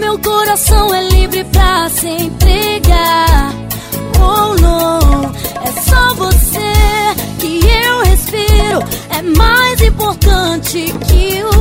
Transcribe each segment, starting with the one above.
meu coração é livre pra se entregar. Oh, não, é só você que eu respiro. É mais importante que o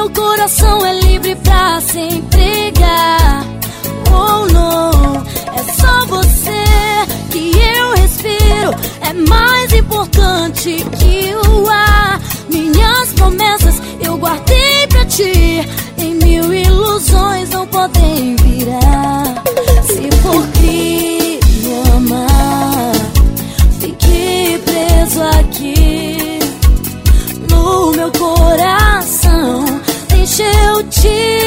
meu coração é livre pra se entregar. Oh não, é só você que eu respiro. É mais importante que o ar. Minhas promessas eu guardei pra ti. Em mil ilusões não podem virar. Se for que me amar Fique preso aqui no meu coração. 无情。